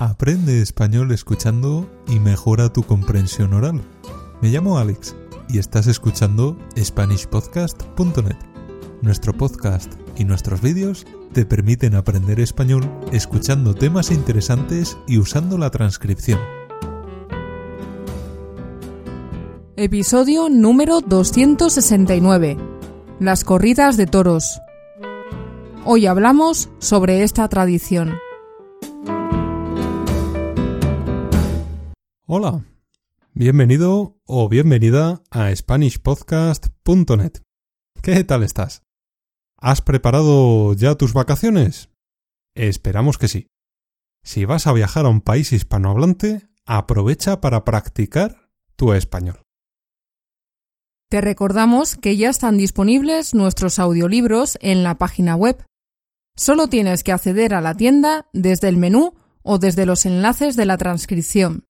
Aprende español escuchando y mejora tu comprensión oral. Me llamo Alex y estás escuchando SpanishPodcast.net. Nuestro podcast y nuestros vídeos te permiten aprender español escuchando temas interesantes y usando la transcripción. Episodio número 269. Las corridas de toros. Hoy hablamos sobre esta tradición. Hola, bienvenido o bienvenida a SpanishPodcast.net. ¿Qué tal estás? ¿Has preparado ya tus vacaciones? Esperamos que sí. Si vas a viajar a un país hispanohablante, aprovecha para practicar tu español. Te recordamos que ya están disponibles nuestros audiolibros en la página web. Solo tienes que acceder a la tienda desde el menú o desde los enlaces de la transcripción.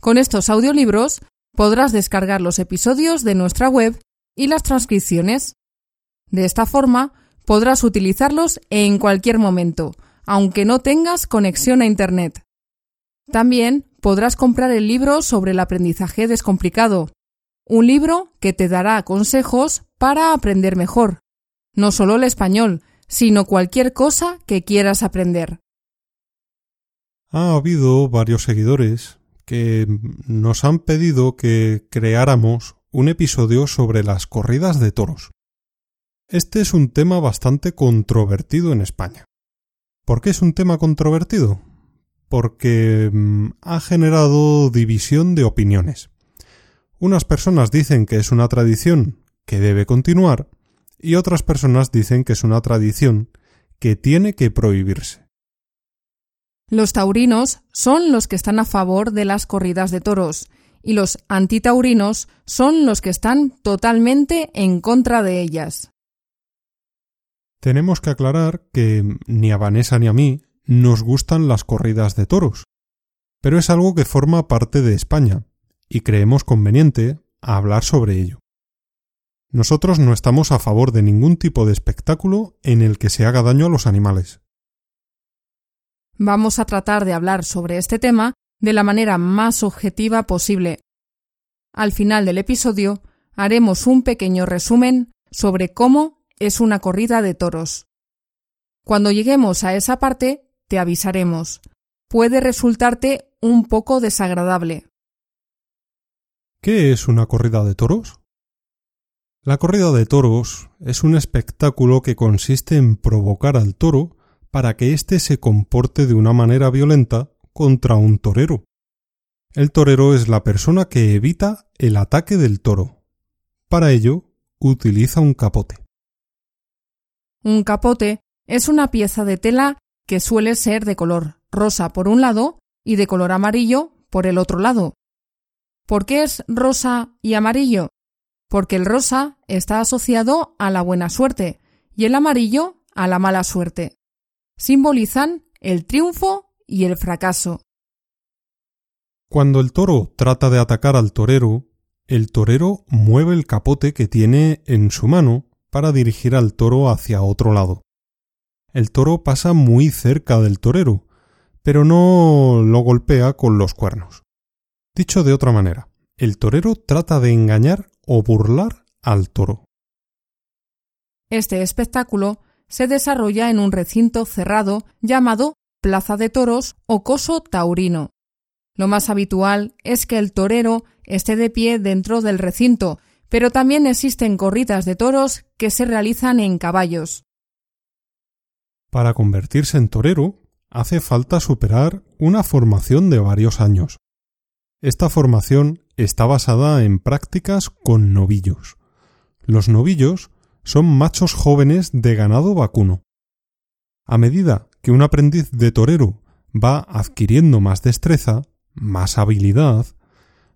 Con estos audiolibros podrás descargar los episodios de nuestra web y las transcripciones. De esta forma podrás utilizarlos en cualquier momento, aunque no tengas conexión a Internet. También podrás comprar el libro sobre el aprendizaje descomplicado, un libro que te dará consejos para aprender mejor, no solo el español, sino cualquier cosa que quieras aprender. Ha habido varios seguidores que nos han pedido que creáramos un episodio sobre las corridas de toros. Este es un tema bastante controvertido en España. ¿Por qué es un tema controvertido? Porque mm, ha generado división de opiniones. Unas personas dicen que es una tradición que debe continuar y otras personas dicen que es una tradición que tiene que prohibirse. Los taurinos son los que están a favor de las corridas de toros y los antitaurinos son los que están totalmente en contra de ellas. Tenemos que aclarar que ni a Vanessa ni a mí nos gustan las corridas de toros, pero es algo que forma parte de España y creemos conveniente hablar sobre ello. Nosotros no estamos a favor de ningún tipo de espectáculo en el que se haga daño a los animales vamos a tratar de hablar sobre este tema de la manera más objetiva posible. Al final del episodio haremos un pequeño resumen sobre cómo es una corrida de toros. Cuando lleguemos a esa parte, te avisaremos. Puede resultarte un poco desagradable. ¿Qué es una corrida de toros? La corrida de toros es un espectáculo que consiste en provocar al toro para que éste se comporte de una manera violenta contra un torero. El torero es la persona que evita el ataque del toro. Para ello, utiliza un capote. Un capote es una pieza de tela que suele ser de color rosa por un lado y de color amarillo por el otro lado. ¿Por qué es rosa y amarillo? Porque el rosa está asociado a la buena suerte y el amarillo a la mala suerte simbolizan el triunfo y el fracaso. Cuando el toro trata de atacar al torero, el torero mueve el capote que tiene en su mano para dirigir al toro hacia otro lado. El toro pasa muy cerca del torero, pero no lo golpea con los cuernos. Dicho de otra manera, el torero trata de engañar o burlar al toro. Este espectáculo se desarrolla en un recinto cerrado llamado Plaza de Toros o Coso Taurino. Lo más habitual es que el torero esté de pie dentro del recinto, pero también existen corridas de toros que se realizan en caballos. Para convertirse en torero hace falta superar una formación de varios años. Esta formación está basada en prácticas con novillos. Los novillos son machos jóvenes de ganado vacuno. A medida que un aprendiz de torero va adquiriendo más destreza, más habilidad,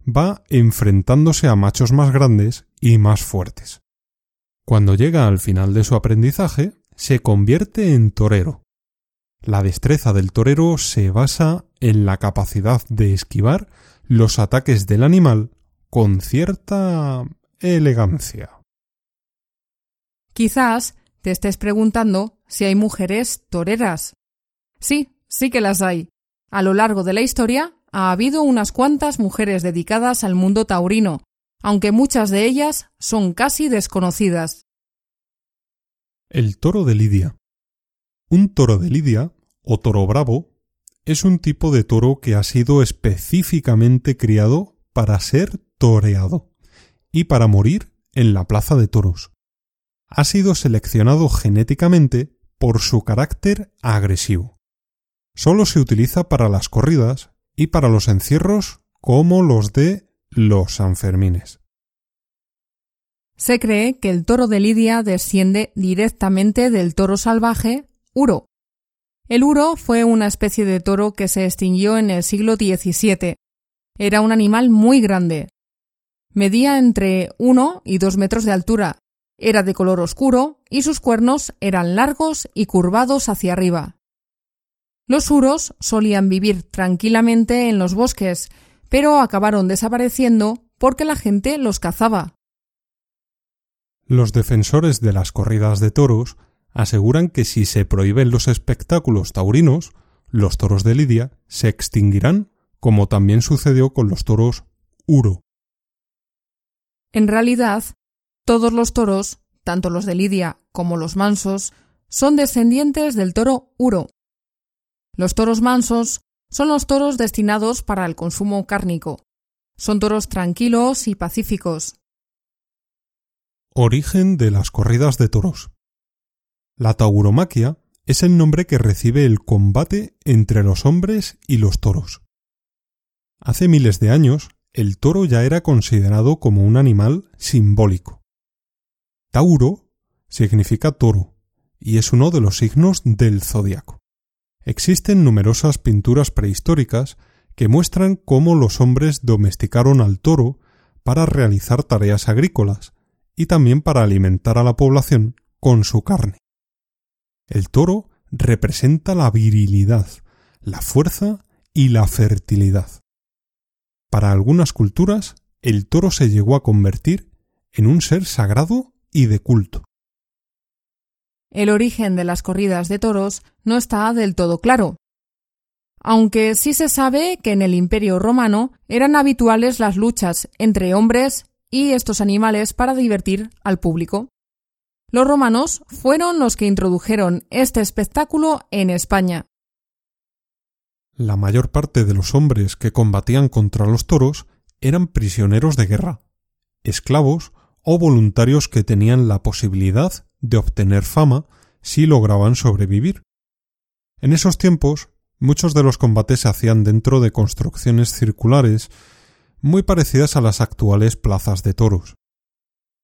va enfrentándose a machos más grandes y más fuertes. Cuando llega al final de su aprendizaje, se convierte en torero. La destreza del torero se basa en la capacidad de esquivar los ataques del animal con cierta elegancia. Quizás te estés preguntando si hay mujeres toreras. Sí, sí que las hay. A lo largo de la historia ha habido unas cuantas mujeres dedicadas al mundo taurino, aunque muchas de ellas son casi desconocidas. El toro de Lidia. Un toro de Lidia, o toro bravo, es un tipo de toro que ha sido específicamente criado para ser toreado y para morir en la plaza de toros. Ha sido seleccionado genéticamente por su carácter agresivo. Solo se utiliza para las corridas y para los encierros como los de los Sanfermines. Se cree que el toro de Lidia desciende directamente del toro salvaje Uro. El Uro fue una especie de toro que se extinguió en el siglo XVII. Era un animal muy grande. Medía entre uno y dos metros de altura. Era de color oscuro y sus cuernos eran largos y curvados hacia arriba. Los uros solían vivir tranquilamente en los bosques, pero acabaron desapareciendo porque la gente los cazaba. Los defensores de las corridas de toros aseguran que si se prohíben los espectáculos taurinos, los toros de Lidia se extinguirán, como también sucedió con los toros Uro. En realidad, todos los toros, tanto los de Lidia como los mansos, son descendientes del toro Uro. Los toros mansos son los toros destinados para el consumo cárnico. Son toros tranquilos y pacíficos. Origen de las corridas de toros. La tauromaquia es el nombre que recibe el combate entre los hombres y los toros. Hace miles de años, el toro ya era considerado como un animal simbólico. Tauro significa toro y es uno de los signos del zodiaco. Existen numerosas pinturas prehistóricas que muestran cómo los hombres domesticaron al toro para realizar tareas agrícolas y también para alimentar a la población con su carne. El toro representa la virilidad, la fuerza y la fertilidad. Para algunas culturas, el toro se llegó a convertir en un ser sagrado y de culto. El origen de las corridas de toros no está del todo claro, aunque sí se sabe que en el Imperio romano eran habituales las luchas entre hombres y estos animales para divertir al público. Los romanos fueron los que introdujeron este espectáculo en España. La mayor parte de los hombres que combatían contra los toros eran prisioneros de guerra, esclavos o voluntarios que tenían la posibilidad de obtener fama si lograban sobrevivir. En esos tiempos, muchos de los combates se hacían dentro de construcciones circulares muy parecidas a las actuales plazas de toros.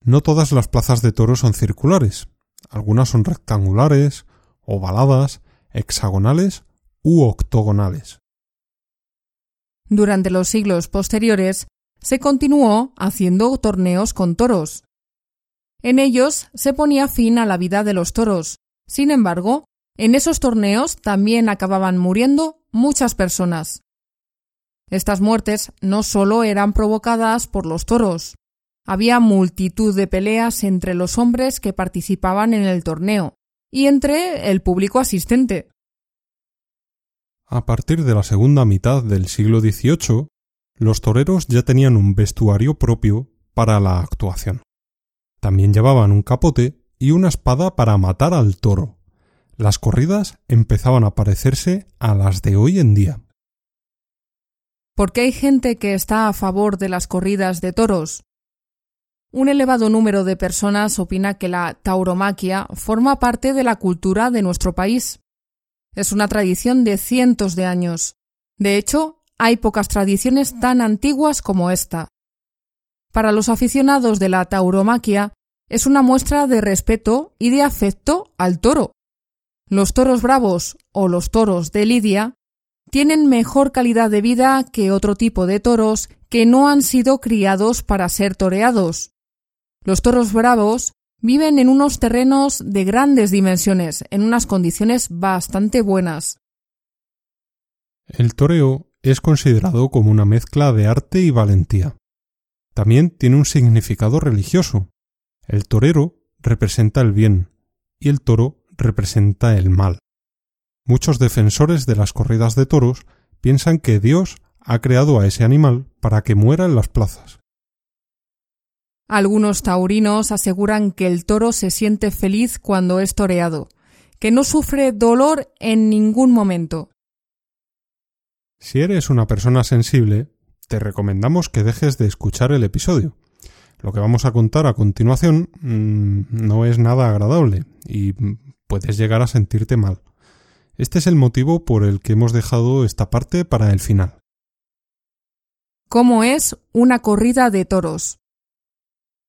No todas las plazas de toros son circulares, algunas son rectangulares, ovaladas, hexagonales u octogonales. Durante los siglos posteriores se continuó haciendo torneos con toros. En ellos se ponía fin a la vida de los toros. Sin embargo, en esos torneos también acababan muriendo muchas personas. Estas muertes no solo eran provocadas por los toros. Había multitud de peleas entre los hombres que participaban en el torneo y entre el público asistente. A partir de la segunda mitad del siglo XVIII, los toreros ya tenían un vestuario propio para la actuación. También llevaban un capote y una espada para matar al toro. Las corridas empezaban a parecerse a las de hoy en día. ¿Por qué hay gente que está a favor de las corridas de toros? Un elevado número de personas opina que la tauromaquia forma parte de la cultura de nuestro país. Es una tradición de cientos de años. De hecho, hay pocas tradiciones tan antiguas como esta. Para los aficionados de la tauromaquia, es una muestra de respeto y de afecto al toro. Los toros bravos o los toros de Lidia tienen mejor calidad de vida que otro tipo de toros que no han sido criados para ser toreados. Los toros bravos viven en unos terrenos de grandes dimensiones, en unas condiciones bastante buenas. El toreo es considerado como una mezcla de arte y valentía. También tiene un significado religioso. El torero representa el bien y el toro representa el mal. Muchos defensores de las corridas de toros piensan que Dios ha creado a ese animal para que muera en las plazas. Algunos taurinos aseguran que el toro se siente feliz cuando es toreado, que no sufre dolor en ningún momento. Si eres una persona sensible, te recomendamos que dejes de escuchar el episodio. Lo que vamos a contar a continuación mmm, no es nada agradable y puedes llegar a sentirte mal. Este es el motivo por el que hemos dejado esta parte para el final. ¿Cómo es una corrida de toros?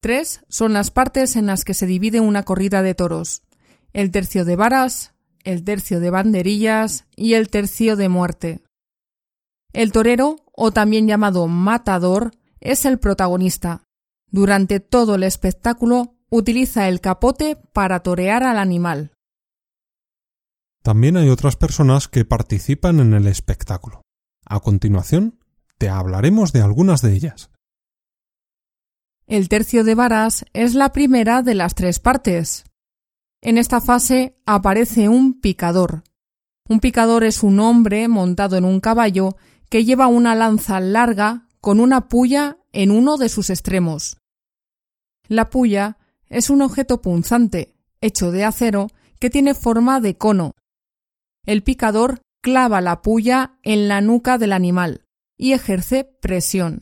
Tres son las partes en las que se divide una corrida de toros el tercio de varas, el tercio de banderillas y el tercio de muerte. El torero, o también llamado matador, es el protagonista. Durante todo el espectáculo utiliza el capote para torear al animal. También hay otras personas que participan en el espectáculo. A continuación, te hablaremos de algunas de ellas. El tercio de varas es la primera de las tres partes. En esta fase aparece un picador. Un picador es un hombre montado en un caballo que lleva una lanza larga con una puya en uno de sus extremos. La puya es un objeto punzante, hecho de acero, que tiene forma de cono. El picador clava la puya en la nuca del animal y ejerce presión.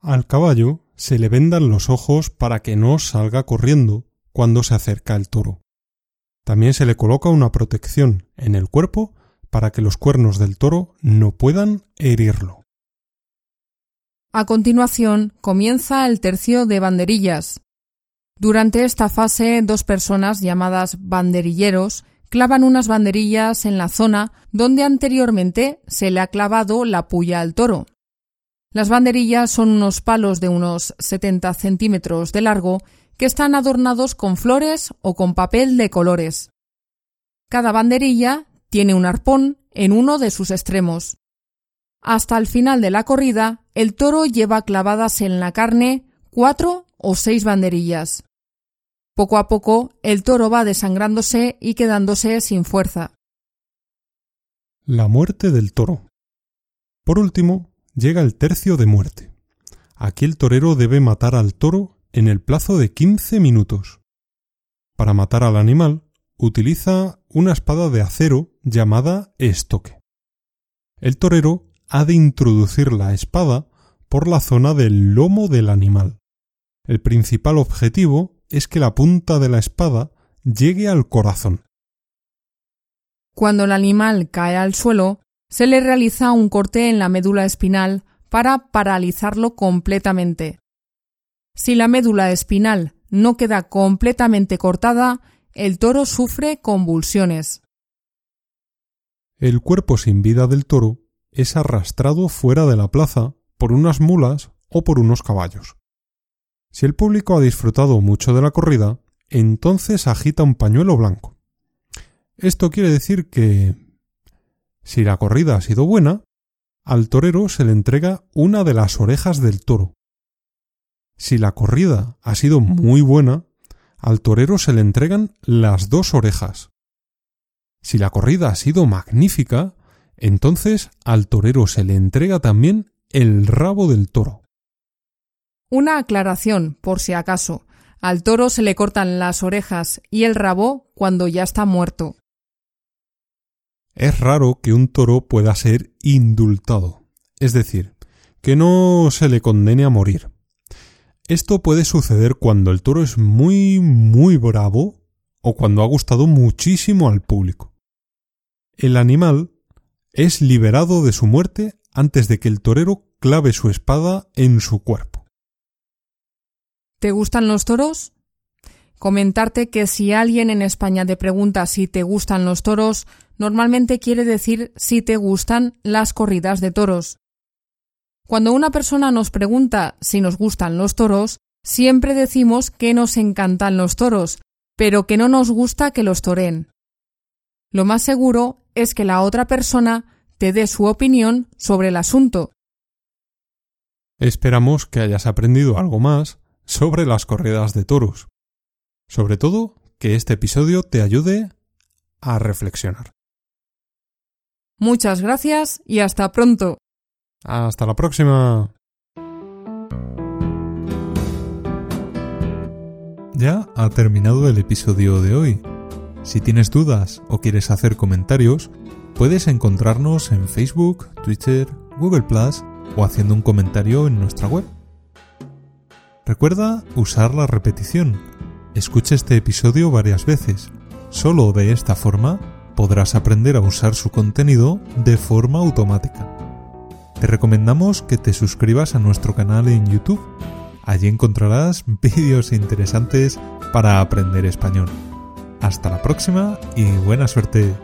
Al caballo se le vendan los ojos para que no salga corriendo cuando se acerca el toro. También se le coloca una protección en el cuerpo para que los cuernos del toro no puedan herirlo. A continuación comienza el tercio de banderillas. Durante esta fase dos personas llamadas banderilleros clavan unas banderillas en la zona donde anteriormente se le ha clavado la puya al toro. Las banderillas son unos palos de unos 70 centímetros de largo que están adornados con flores o con papel de colores. Cada banderilla tiene un arpón en uno de sus extremos. Hasta el final de la corrida, el toro lleva clavadas en la carne cuatro o seis banderillas. Poco a poco, el toro va desangrándose y quedándose sin fuerza. La muerte del toro. Por último, llega el tercio de muerte. Aquí el torero debe matar al toro en el plazo de 15 minutos. Para matar al animal, utiliza una espada de acero llamada estoque. El torero ha de introducir la espada por la zona del lomo del animal. El principal objetivo es que la punta de la espada llegue al corazón. Cuando el animal cae al suelo, se le realiza un corte en la médula espinal para paralizarlo completamente. Si la médula espinal no queda completamente cortada, el toro sufre convulsiones. El cuerpo sin vida del toro es arrastrado fuera de la plaza por unas mulas o por unos caballos. Si el público ha disfrutado mucho de la corrida, entonces agita un pañuelo blanco. Esto quiere decir que si la corrida ha sido buena, al torero se le entrega una de las orejas del toro, si la corrida ha sido muy buena, al torero se le entregan las dos orejas. Si la corrida ha sido magnífica, entonces al torero se le entrega también el rabo del toro. Una aclaración, por si acaso. Al toro se le cortan las orejas y el rabo cuando ya está muerto. Es raro que un toro pueda ser indultado, es decir, que no se le condene a morir. Esto puede suceder cuando el toro es muy, muy bravo o cuando ha gustado muchísimo al público. El animal es liberado de su muerte antes de que el torero clave su espada en su cuerpo. ¿Te gustan los toros? Comentarte que si alguien en España te pregunta si te gustan los toros, normalmente quiere decir si te gustan las corridas de toros. Cuando una persona nos pregunta si nos gustan los toros, siempre decimos que nos encantan los toros, pero que no nos gusta que los toren. Lo más seguro es que la otra persona te dé su opinión sobre el asunto. Esperamos que hayas aprendido algo más sobre las corridas de toros. Sobre todo, que este episodio te ayude a reflexionar. Muchas gracias y hasta pronto. Hasta la próxima. Ya ha terminado el episodio de hoy. Si tienes dudas o quieres hacer comentarios, puedes encontrarnos en Facebook, Twitter, Google Plus o haciendo un comentario en nuestra web. Recuerda usar la repetición. Escucha este episodio varias veces. Solo de esta forma podrás aprender a usar su contenido de forma automática. Te recomendamos que te suscribas a nuestro canal en YouTube. Allí encontrarás vídeos interesantes para aprender español. Hasta la próxima y buena suerte.